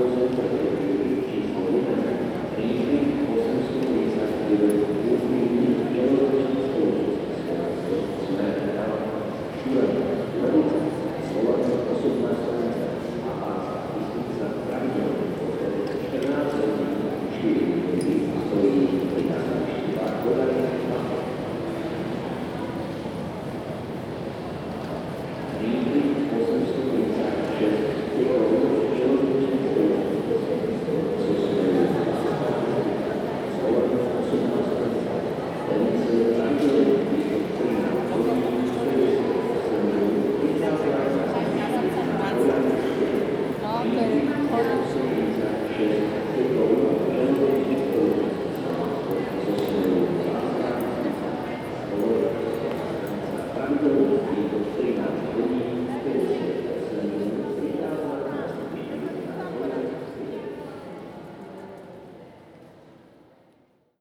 Foi muito.